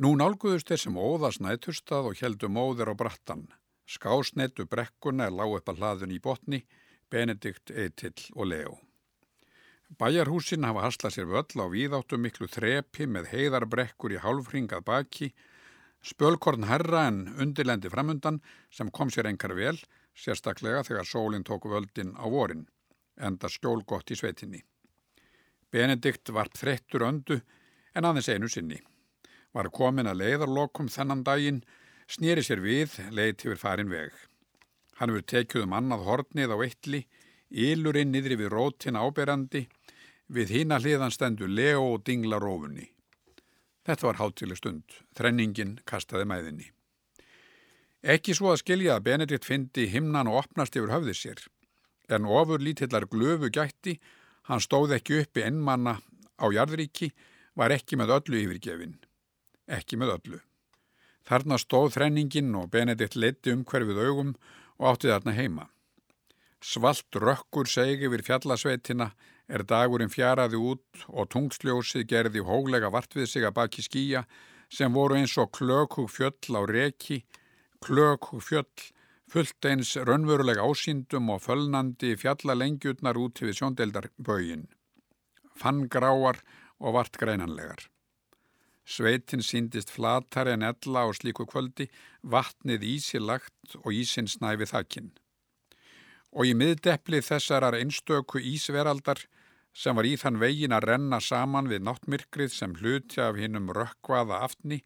Nú nálguðust þeir sem óðas nætustað og heldu móðir á brattan. Skásnettu brekkuna er lág upp að hlaðun í botni, Benedikt, Eitill og Leo. Bæjarhúsin hafa haslað sér völl á víðáttu miklu þrepi með heiðarbrekkur í hálfringað baki, spölkorn herra en undirlendi framundan sem kom sér engar vel, sérstaklega þegar sólinn tók völdin á vorin, enda skjólgott í svetinni. Benedikt varp þreyttur öndu en aðeins einu sinni var komin að leiðarlokum þennan daginn, snýri sér við, leiðt yfir farin veg. Hann hefur tekið um annað hornið á eitli, ílurinn niðri við rótin áberandi, við hína hliðan stendur leo og dingla rófunni. Þetta var hátileg stund, þrenningin kastaði mæðinni. Ekki svo að skilja að Benedikt fyndi himnan og opnast yfir höfði sér, en ofur lítillar glöfu gætti, hann stóð ekki uppi ennmanna á jarðríki, var ekki með öllu yfirgefinn ekki með öllu. Þarna stóð þrenningin og Benedikt leiti um hverfið augum og átti þarna heima. Svalt rökkur segi við fjallasveitina er dagurinn fjaraði út og tungsljósið gerði hóglega vart við sig að baki skýja sem voru eins og klökug fjöll á reki, klökug fjöll, fullt eins raunveruleg ásýndum og fölnandi fjallalengjutnar út við sjóndeldarbögin. Fann gráar og vart greinanlegar. Sveitin síndist flatar en ella á slíku kvöldi, vatnið ísilagt og ísin snæfi þakkinn. Og í miðdeppli þessarar einstöku ísveraldar sem var í þann vegin að renna saman við náttmyrkrið sem hluti af hinnum rökkvaða aftni,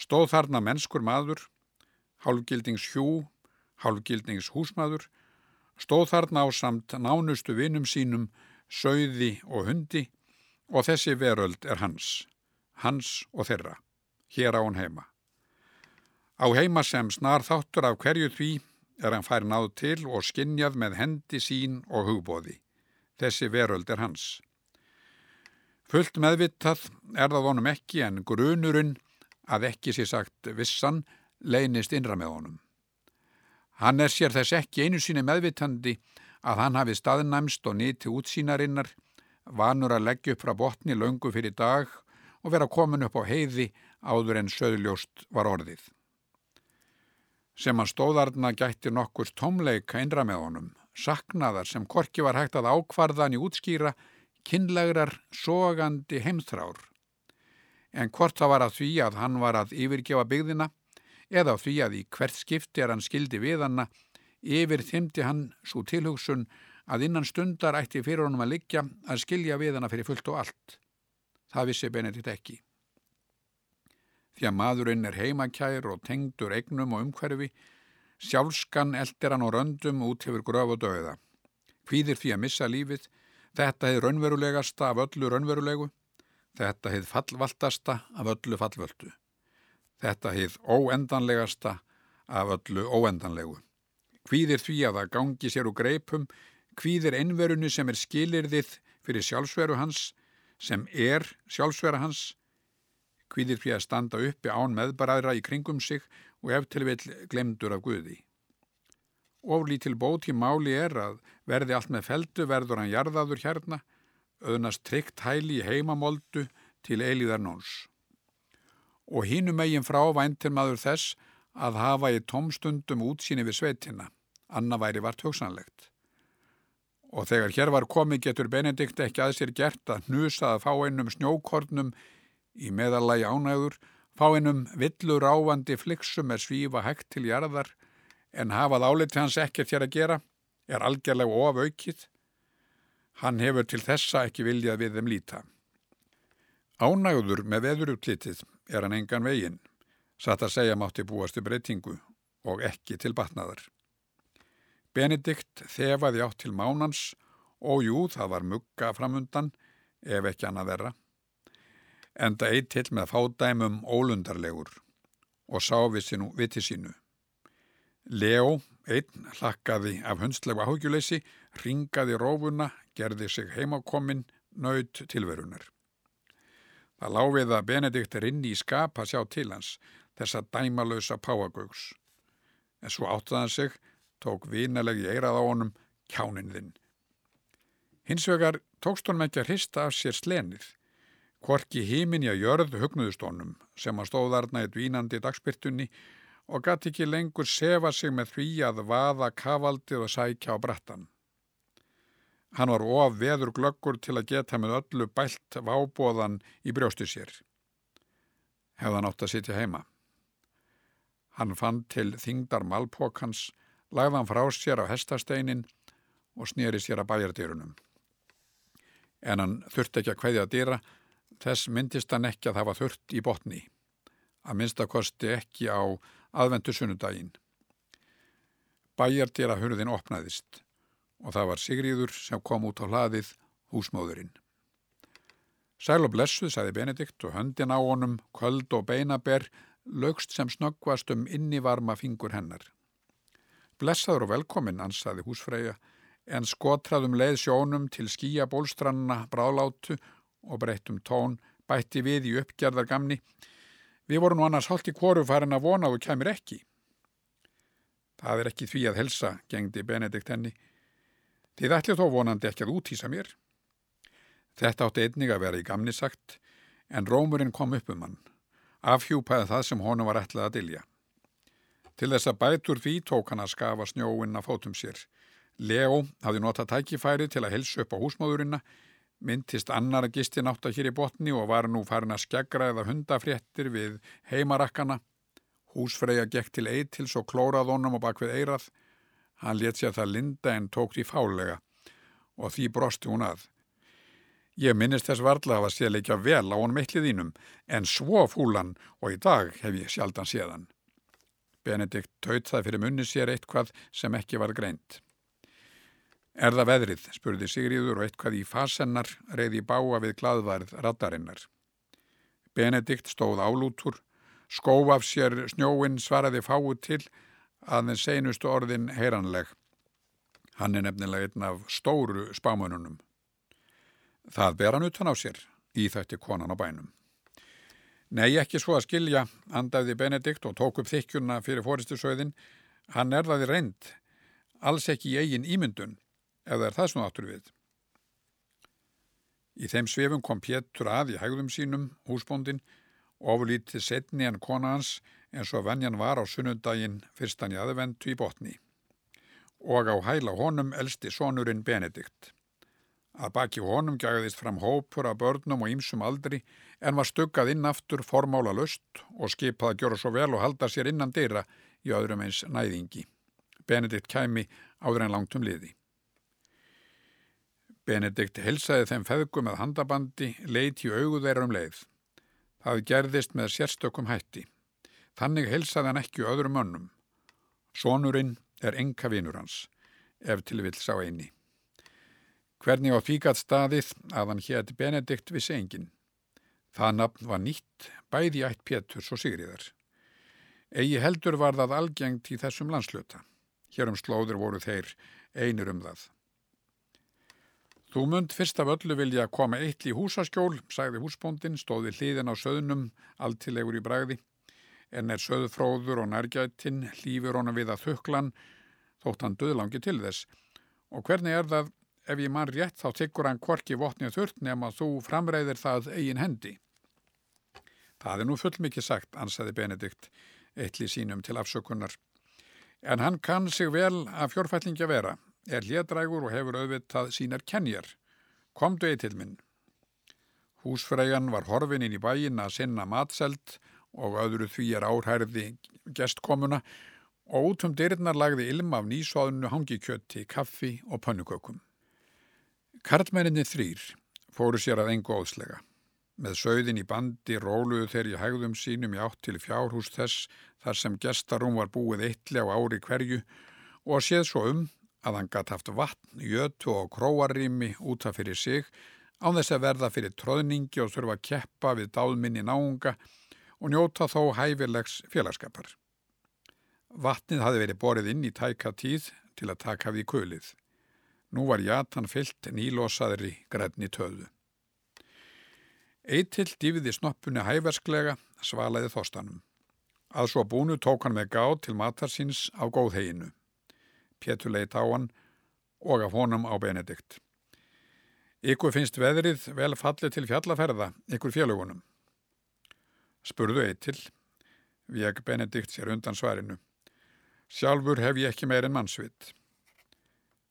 stóð þarna mennskur maður, hálfgildings hjú, hálfgildings húsmaður, stóð þarna á samt nánustu vinum sínum, söiði og hundi og þessi veröld er hans hans og þeirra, hér á hann heima. Á heima sem snar þáttur af hverju því er hann fær náð til og skinnjað með hendi sín og hugbóði. Þessi veröld er hans. Fullt meðvittað er það honum ekki en grunurinn að ekki sé sagt vissan leynist innra með honum. Hann er sér þess ekki einu síni meðvittandi að hann hafi staðnæmst og nýti útsýnarinnar, vanur að leggja upp frá botni löngu fyrir dag og vera komin upp á heiði áður en söðljóst var orðið. Sem að stóðarna gætti nokkur tómleika innra með honum, saknaðar sem korki var hægt að ákvarðan í útskýra, kynlegrar, sogandi heimþrár. En hvort það var að því að hann var að yfirgefa byggðina, eða því að í hvert skipti er hann skildi við hanna, yfir þymdi hann svo tilhugsun að innan stundar ætti fyrir honum að liggja að skilja við hana fyrir fullt og allt. Það vissi Benedikt ekki. Því að maðurinn er heimakær og tengdur eignum og umhverfi, sjálfskan eldir hann og röndum út hefur gröf og döða. Hvíðir því að missa lífið, þetta hefur raunverulegasta af öllu raunverulegu, þetta hefur fallvaltasta af öllu fallvöldu. Þetta hefur óendanlegasta af öllu óendanlegu. Hvíðir því að það gangi sér úr greipum, hvíðir einverunu sem er skilirðið fyrir sjálfsveru hans, sem er sjálfsvera hans, hvíðir fyrir að standa uppi án meðbaraðra í kringum sig og eftir vil glemdur af Guði. Oflítil bót í máli er að verði allt með feldu verður hann jarðaður hérna, öðnast tryggt hæli í heimamoldu til eilíðar nóns. Og hínum eigin frá væntir maður þess að hafa í tómstundum útsýni við sveitina, anna væri vart hugsanlegt. Og þegar hér var komið getur Benedikt ekki að sér gert að hnusa að fá einnum snjókornum í meðalagi ánæður, fá einnum villur ávandi fliksum er svífa hægt til jarðar en hafað áliti hans ekkert hér að gera, er algjörlega ofaukið. Hann hefur til þessa ekki viljað við þeim líta. Ánæður með veðurútlitið er hann engan veginn, satt að segja mátti búast í breytingu og ekki til batnaðar. Benedikt þefaði átt til mánans og jú, það var mugga framundan, ef ekki annað verra. Enda eitt til með fádæmum ólundarlegur og sá við sinu, viti sínu. Leo, einn, hlakkaði af hundslegu áhugjuleysi, ringaði rófuna, gerði sig heimakominn, nöyt tilverunar. Það láfið að Benedikt er inni í skap að sjá til hans, þessa dæmalösa páagauks. En svo áttaðan sig tók vinalegi eirað á honum kjánin þinn. Hins vegar tókst honum ekki að hrista af sér slenið. Kvorki híminja jörð hugnuðustónum sem að stóðarna í dvínandi dagspyrtunni og gæti ekki lengur sefa sig með því að vaða kavaldið og sækja á brattan. Hann var of veður glöggur til að geta með öllu bælt vábóðan í brjóstu sér. Hefðan átt að sitja heima. Hann fann til þingdar malpókans, lagðan frá sér á hestasteinin og snýri sér að bæjardýrunum. En hann þurfti ekki að hveðja dýra, þess myndist hann ekki að var þurft í botni. Að minnstakosti ekki á aðvendu sunnudaginn. Bæjardýra hurðin opnaðist og það var Sigríður sem kom út á hlaðið húsmóðurinn. Sæl og blessuð, sagði Benedikt og höndin á honum, köld og beinaber, lögst sem snöggvast um innivarma fingur hennar. Blessaður og velkomin, ansaði húsfreyja, en skotraðum leið sjónum til skýja bólstranna brálátu og breyttum tón, bætti við í uppgerðar gamni. Við vorum nú annars hálft í kvoru farin að vona og kemur ekki. Það er ekki því að helsa, gengdi Benedikt henni. Þið ætli þó vonandi ekki að útýsa mér. Þetta átti einnig að vera í gamni sagt, en rómurinn kom upp um hann. Afhjúpaði það sem honum var ætlað að dilja. Til þess að bætur því tók hann að skafa snjóinn að fótum sér. Leo hafði notað tækifæri til að helsa upp á húsmáðurinna, myndist annar að gisti nátt að hér í botni og var nú farin að skeggra eða hundafréttir við heimarakkana. Húsfreyja gekk til eitils og klórað honum og bak við eirað. Hann let sér það linda en tók því fálega og því brosti hún að. Ég minnist þess varla að sé leikja vel á honum eittlið þínum en svo fúlan og í dag hef ég sjaldan séðan. Benedikt taut það fyrir munni sér eitthvað sem ekki var greint. Er það veðrið, spurði Sigriður og eitthvað í fasennar reyði báa við gladvarð radarinnar. Benedikt stóð álútur, skóf af sér snjóin svaraði fáu til að þenn seinustu orðin heyranleg. Hann er nefnilega einn af stóru spámanunum. Það ber hann utan á sér, í þætti konan á bænum. Nei, ekki svo að skilja, andaði Benedikt og tók upp þykjuna fyrir fóristusauðin. Hann er það í reynd, alls ekki í eigin ímyndun, eða er það svona áttur við. Í þeim svefum kom Pétur að í hægðum sínum, húsbóndin, ofurlítið setni en kona hans eins og vennjan var á sunnundaginn fyrstan í aðvendu í botni. Og á hæla honum elsti sonurinn Benedikt. Að baki honum gæðist fram hópur af börnum og ýmsum aldri en var stuggað inn aftur formála löst og skipað að gjöra svo vel og halda sér innan dýra í öðrum eins næðingi. Benedikt kæmi áður en langt um liði. Benedikt helsaði þeim feðgum með handabandi, leiti augu þeirra um leið. Það gerðist með sérstökum hætti. Þannig helsaði hann ekki öðrum önnum. Sónurinn er enga vinur hans, ef til vil sá eini. Hvernig á því gatt staðið að hann hétt Benedikt vissi engin. Það nafn var nýtt, bæði ætt Péturs og Sigriðar. Egi heldur var það algengt í þessum landsluta. Hér um slóður voru þeir einir um það. Þú mund fyrst af öllu vilja koma eitt í húsaskjól, sagði húsbóndin, stóði hlýðin á söðnum, alltilegur í bræði, en er söðfróður og nærgætin, hlýfur honum við að þökklan, þótt hann döðlangi til þess. Og hvernig er það ef ég mann rétt þá tyggur hann korki votnið þurrt nema þú framreiðir það eigin hendi. Það er nú fullmikið sagt, ansaði Benedikt, eitli sínum til afsökunar. En hann kann sig vel að fjórfællingja vera, er hlédrægur og hefur auðvitað sínar kenjar. Komdu ei til minn. Húsfrægan var horfin inn í bæin að sinna matselt og öðru því er árhærði gestkomuna og út um dyrnar lagði ilm af nýsóðunu hangikjötti, kaffi og pönnukökum. Karlmenninni þrýr fóru sér að engu óðslega. Með sögðin í bandi róluðu þeir í hægðum sínum í átt til fjárhús þess þar sem gestarum var búið eitli á ári hverju og séð svo um að hann gatt haft vatn, jötu og króarými útaf fyrir sig án þess að verða fyrir tróðningi og þurfa að keppa við dáðminni náunga og njóta þó hæfilegs félagskapar. Vatnið hafi verið borið inn í tæka tíð til að taka við kulið. Nú var jatan fyllt nýlosaðri grænni töðu. Eittill dýfiði snoppunni hæversklega svalaði þostanum. Að svo búnu tók hann með gáð til matarsins á góðheginu. Pétur leitt á hann og af honum á Benedikt. Ykkur finnst veðrið vel fallið til fjallaferða, ykkur fjölugunum. Spurðu eitil, veg Benedikt sér undan svarinu. Sjálfur hef ég ekki meir en mannsvitt.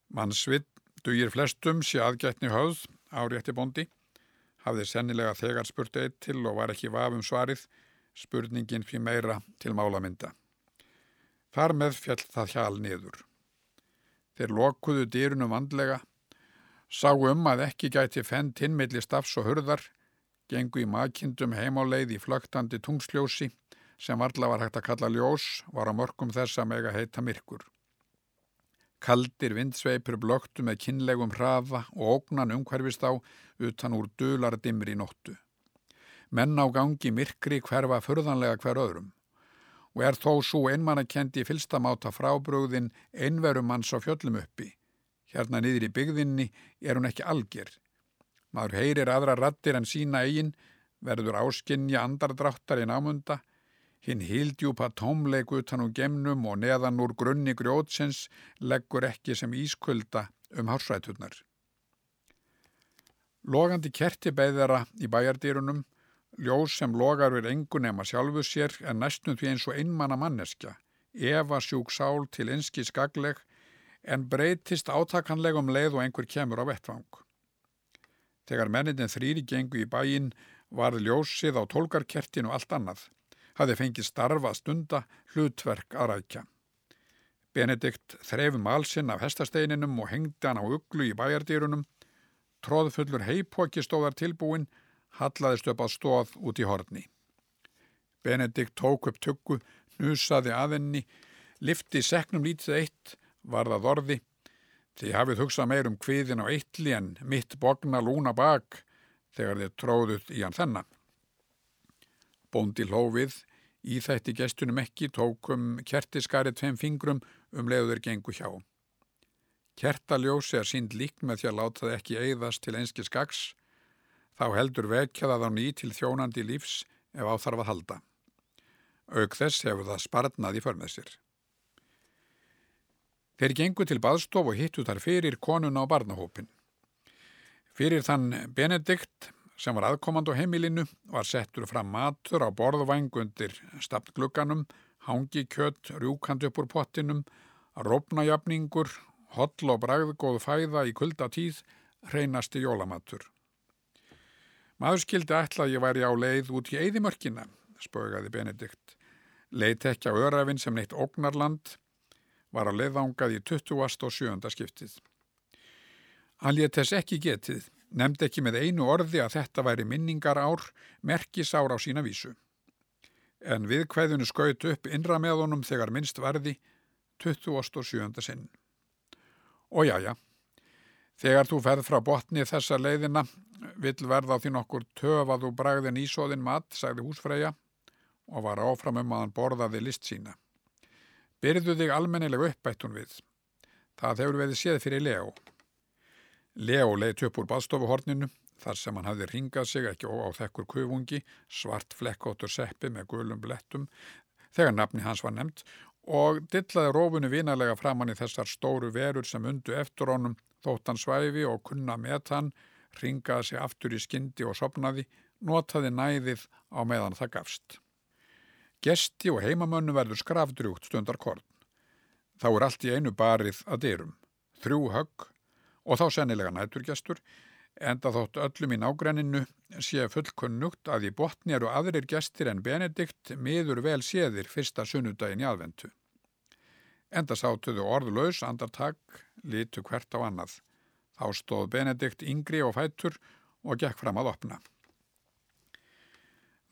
Mannsvitt dugir flestum sé aðgætni höfð á rétti bondi, hafði sennilega þegar spurt eitil og var ekki vafum svarið, spurningin fyrir meira til málamynda. Þar með fjall það hjál niður. Þeir lokuðu dýrunum vandlega, sá um að ekki gæti fenn tinnmiðli stafs og hurðar, gengu í makindum heimáleið í flögtandi tungsljósi sem varla var hægt að kalla ljós var á mörgum þessa mega heita myrkur. Kaldir vindsveipur blöktu með kynlegum hraða og ógnan umhverfist á utan úr dular dimri nóttu. Menn á gangi myrkri hverfa förðanlega hver öðrum og er þó svo einmannakendi fylstamáta frábrúðin einverum manns á fjöllum uppi. Hérna niður í byggðinni er hún ekki algjör. Maður heyrir aðra rattir en sína eigin, verður áskinja andardráttar í námunda, hinn hildjúpa tómleik utan úr gemnum og neðan úr grunni grjótsins leggur ekki sem ískulda um hársrætunar. Logandi kerti beðara í bæjardýrunum Ljós sem logar við engun ema sjálfu sér er næstum því eins og einmanna manneskja, eva sjúk sál til einski skagleg en breytist átakanlegum leið og einhver kemur á vettvang. Þegar mennitin þrýri gengu í bæin var ljósið á tólkarkertinu allt annað, hafði fengið starfa stunda hlutverk að rækja. Benedikt þrefum alsinn af hestasteininum og hengdi hann á uglu í bæjardýrunum, tróðfullur heipóki stóðar tilbúin hallaðist upp á stóð út í horni. Benedikt tók upp tuggu, nusaði aðenni, lifti seknum lítið eitt, varðað orði. Þið hafið hugsað meir um kviðin á eitli en mitt bogna lúna bak þegar þið tróðuð í hann þennan. Bóndi hlófið, í þætti gestunum ekki, tókum kertiskarið tveim fingrum um leiður gengu hjá. Kertaljósi er sínd líkt með því að láta það ekki eigðast til einski skags, þá heldur vekjaða þá ný til þjónandi lífs ef áþarf að halda. Auk þess hefur það sparnað í förmessir. Þeir gengu til baðstof og hittu þar fyrir konuna á barnahópin. Fyrir þann Benedikt sem var aðkomand á heimilinu var settur fram matur á borðvængundir staptglugganum, hangi kjött, rjúkand upp úr pottinum, rópnajafningur, holl og bragðgóð fæða í kuldatíð, hreinasti jólamatur. Maður skildi ætla að ég væri á leið út í Eidimörkina, spögaði Benedikt. Leit ekki á örafinn sem neitt ógnarland, var á leiðangað í 20. og 7. skiptið. Hann létt þess ekki getið, nefndi ekki með einu orði að þetta væri minningar ár, merkisár á sína vísu. En við hvaðinu skaut upp innra með honum þegar minnst varði 20. og 7. sinn. Og já, já, þegar þú ferð frá botni þessa leiðina vill verða því nokkur töfað og bragðin ísóðin mat, sagði húsfreyja og var áfram um að hann borðaði list sína. Byrðu þig almennilega uppætt hún við. Það hefur veið séð fyrir Leo. Leo leitt upp úr baðstofuhorninu þar sem hann hafði ringað sig ekki á þekkur kufungi, svart flekkóttur seppi með gulum blettum þegar nafni hans var nefnt og dillaði rófunni vinalega framann í þessar stóru verur sem undu eftir honum þótt hann svæfi og kunna með hann ringaði sig aftur í skyndi og sopnaði, notaði næðið á meðan það gafst. Gesti og heimamönnu verður skrafdrjúkt stundar korn. Þá er allt í einu barið að dyrum, þrjú högg og þá sennilega næturgestur, enda þótt öllum í nágrenninu sé fullkunnugt að í botni eru aðrir gestir en Benedikt miður vel séðir fyrsta sunnudagin í aðventu. Enda sátuðu orðlaus andartak, litu hvert á annað. Þá stóð Benedikt yngri og fættur og gekk fram að opna.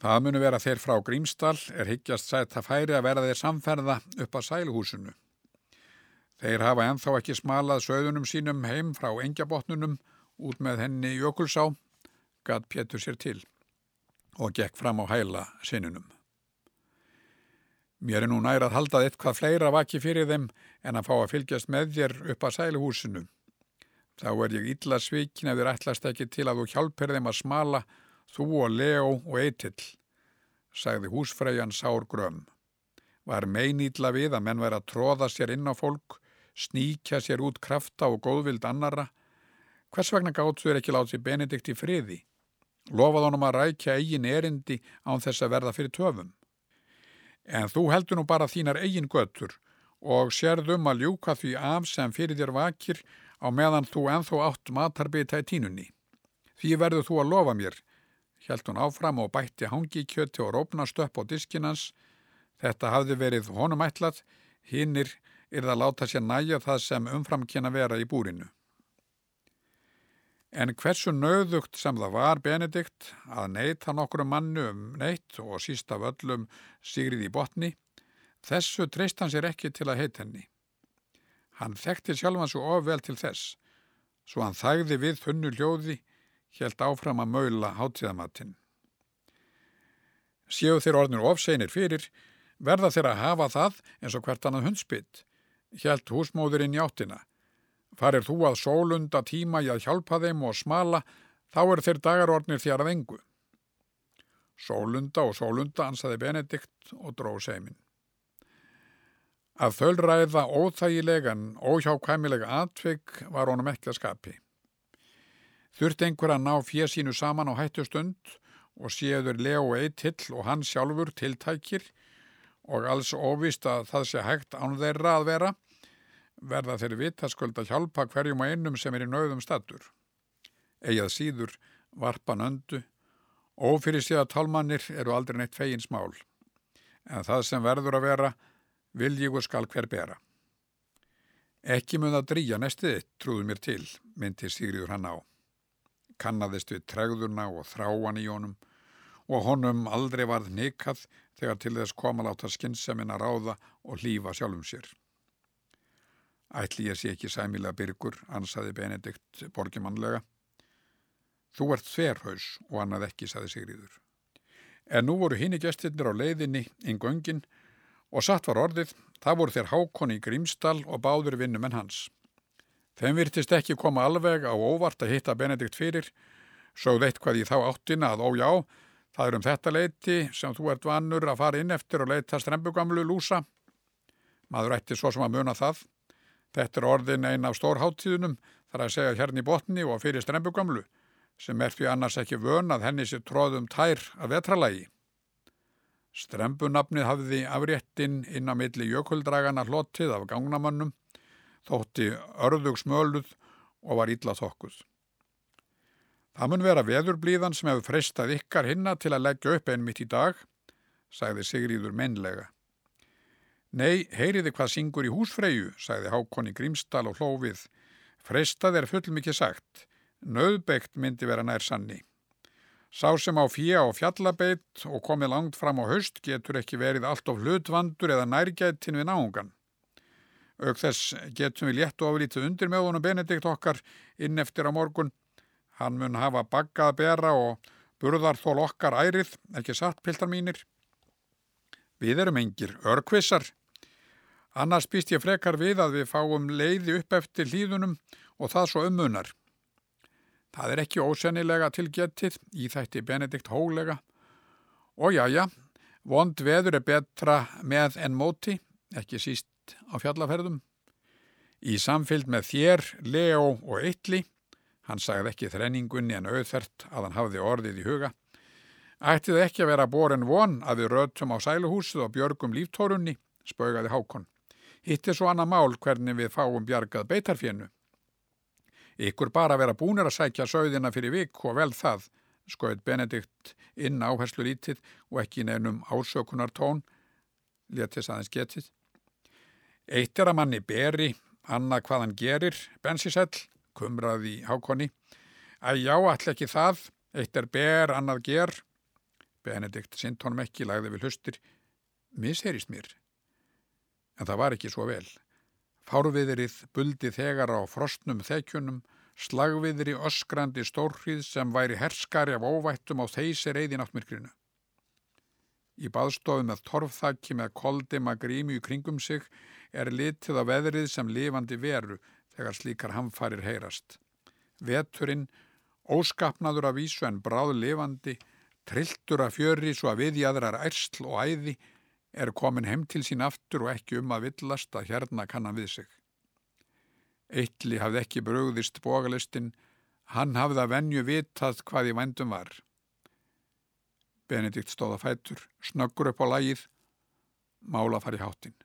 Það munu vera þeir frá Grímstall er higgjast sætt að færi að verða þeir samferða upp að sæluhúsinu. Þeir hafa enþá ekki smalað söðunum sínum heim frá engjabotnunum út með henni Jökulsá, gatt Pétur sér til og gekk fram á hæla sinunum. Mér er nú nær að halda eitthvað fleira vaki fyrir þeim en að fá að fylgjast með þér upp að sæluhúsinu Þá er ég illa svikin ef þér ætlast ekki til að þú hjálper þeim að smala þú og Leo og Eitill, sagði húsfræjan Sár Grömm. Var meinýtla við að menn væri að tróða sér inn á fólk, sníkja sér út krafta og góðvild annara, Hvers vegna gáttu þeir ekki látið Benedikt í friði? Lofað honum að rækja eigin erindi án þess að verða fyrir töfum. En þú heldur nú bara þínar eigin göttur og sérðum að ljúka því af sem fyrir þér vakir á meðan þú enþó átt matarbita í tínunni. Því verður þú að lofa mér. Hjælt hún áfram og bætti hangi kjöti og rópnast upp á diskinans. Þetta hafði verið honum ætlað, hinnir er það láta sér næja það sem umframkynna vera í búrinu. En hversu nöðugt sem það var Benedikt að neyta nokkru mannu um neitt og sísta völlum sigrið í botni, þessu treyst hann sér ekki til að heit henni. Hann þekkti sjálfan svo ofvel til þess, svo hann þægði við þunnu hljóði, helt áfram að maula hátíðamatinn. Séu þeir orðnir ofseinir fyrir, verða þeir að hafa það eins og hvert annað hundspitt, helt húsmóðurinn í áttina Farir þú að sólunda tíma í að hjálpa þeim og smala, þá er þeir dagarordnir þér að engu. Sólunda og sólunda, ansaði Benedikt og dró seimin. Að þölræða óþægilegan, óhjákvæmilega atvig var honum ekki að skapi. Þurft einhver að ná fjesínu saman á hættustund og séður Leo Eittill og hann sjálfur tiltækir og alls óvist að það sé hægt án þeirra að vera, verða þeirri vitaskuld að hjálpa hverjum og einnum sem er í nauðum statur. Egið síður, varpan öndu, ófyrir síða tálmannir eru aldrei neitt fegins mál, en það sem verður að vera, viljígu skal hver bera. Ekki mun að drýja nestiðitt, trúðu mér til, myndi Sigriður hann á. Kannadist við tregðurna og þráan í honum og honum aldrei varð nikað þegar til þess koma láta skynnsemina ráða og hlýfa sjálfum sér. Ætli ég sé ekki sæmilega byrgur, ansaði Benedikt borgimannlega. Þú ert þverhaus og annað ekki, saði Sigriður. En nú voru hinn í gestirnir á leiðinni, yngöngin, og satt var orðið, það voru þeir hákonni í Grímstal og báður vinnum en hans. Þeim virtist ekki koma alveg á óvart að hitta Benedikt fyrir, svo veit hvað í þá áttina að ójá, það er um þetta leiti sem þú ert vannur að fara inn eftir og leita strembugamlu lúsa. Maður ætti svo sem að muna það. Þetta er orðin einn af stórháttíðunum þar að segja hérna í botni og fyrir strembugamlu sem er fyrir annars ekki vön að henni sér tróðum tær að vetralagi. Strembunafnið hafði afréttin inn á milli jökuldragana hlotið af gangnamannum, þótti örðug smöluð og var illa þokkuð. Það mun vera veðurblíðan sem hefur freistað ykkar hinna til að leggja upp einmitt í dag, sagði Sigríður mennlega. Nei, heyriði hvað syngur í húsfreyju, sagði Hákonni Grímsdal og hlófið. Freistað er fullmikið sagt. Nauðbegt myndi vera nær sanni. Sá sem á fjö og fjallabeitt og komið langt fram á höst getur ekki verið allt of hlutvandur eða nærgættin við náungan. Auk þess getum við léttu oflítið undir með honum Benedikt okkar inn eftir á morgun. Hann mun hafa baggað bera og burðarþól okkar ærið, ekki satt piltar mínir. Við erum engir örkvissar, Annars býst ég frekar við að við fáum leiði upp eftir hlýðunum og það svo umunar. Það er ekki ósennilega tilgetið í þætti Benedikt hólega. Og já, já, vond veður er betra með en móti, ekki síst á fjallaferðum. Í samfylg með þér, Leo og Eitli, hann sagði ekki þrenningunni en auðfert að hann hafði orðið í huga, ætti það ekki að vera boren von að við rötum á sæluhúsið og björgum líftórunni, spaugaði Hákon. Hitt er svo annað mál hvernig við fáum bjargað beitarfjennu. Ykkur bara vera búnir að sækja sögðina fyrir vik og vel það, skoðið Benedikt inn áherslu lítið og ekki nefnum ásökunar tón, letist aðeins getið. Eitt er að manni beri, annað hvað hann gerir, bensisell, kumraði hákonni. Að já, allir ekki það, eitt er ber, annað ger. Benedikt sint honum ekki, lagði við hlustir. Misherist mér, en það var ekki svo vel. Fárviðrið buldi þegar á frostnum þekkjunum, slagviðri öskrandi stórhrið sem væri herskari af óvættum á þeysir eðin áttmyrkrinu. Í baðstofu með torfþakki með koldima grími í kringum sig er litið á veðrið sem lifandi veru þegar slíkar hamfarir heyrast. Veturinn, óskapnaður af vísu en bráð lifandi, trilltur af fjöri svo að viðjæðrar ærsl og æði er komin heim til sín aftur og ekki um að villast að hérna kannan við sig. Eitli hafði ekki brugðist bógalistinn, Hann hafði að venju vitað hvað í vændum var. Benedikt stóða fætur, snöggur upp á lagið, mála fari hátinn.